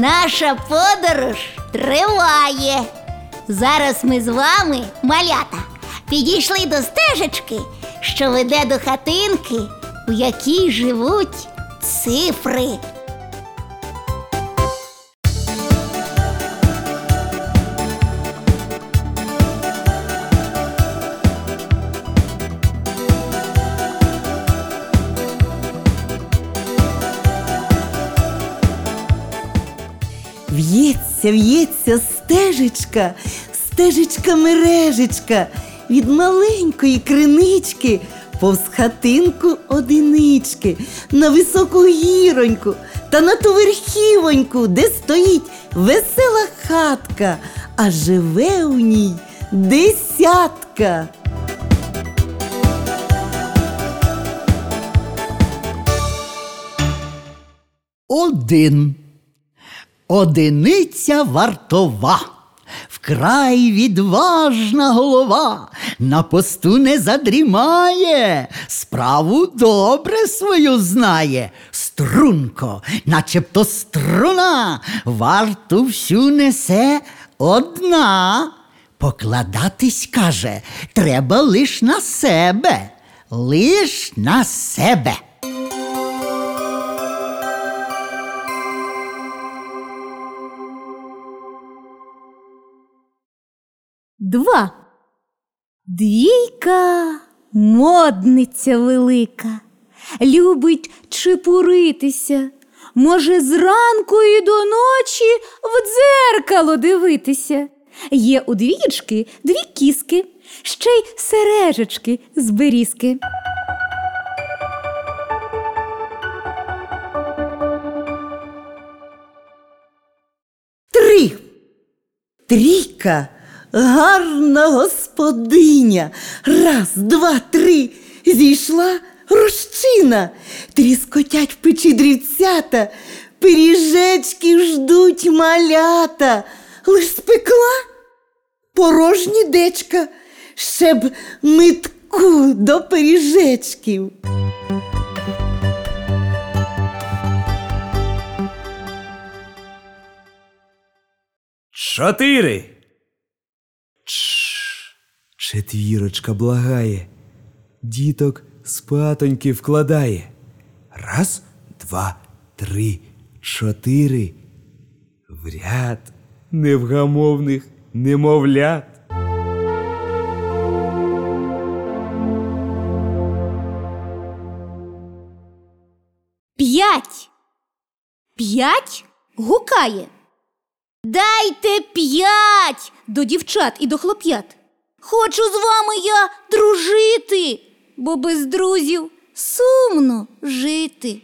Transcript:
Наша подорож триває. Зараз ми з вами, малята, підійшли до стежечки, що веде до хатинки, у якій живуть цифри. В'ється, в'ється стежечка, стежечка мережечка від маленької кринички повз хатинку одинички, на високу гіроньку та на ту верхівоньку, де стоїть весела хатка, а живе у ній десятка. Один. Одиниця вартова. Вкрай відважна голова, на посту не задрімає, справу добре свою знає. Струнко, начебто струна, варту всю несе одна. Покладатись, каже, треба лиш на себе, лиш на себе. Два. Двійка модниця велика, любить чепуритися, може зранку і до ночі в дзеркало дивитися. Є у двічки дві кіски, ще й сережечки з берізки. Три. Трійка гарна господиня. Раз, два, три. Зійшла розчина. Тріскотять в печі дрівцята, пиріжечки ждуть малята. Лиш спекла порожні дечка, ще б митку до пиріжечків. Чотири. Четвірочка благає. Діток спатоньки вкладає. Раз, два, три, чотири. В ряд невгамовних немовлят. П'ять. П'ять гукає. Дайте п'ять до дівчат і до хлоп'ят. Хочу з вами я дружити, бо без друзів сумно жити.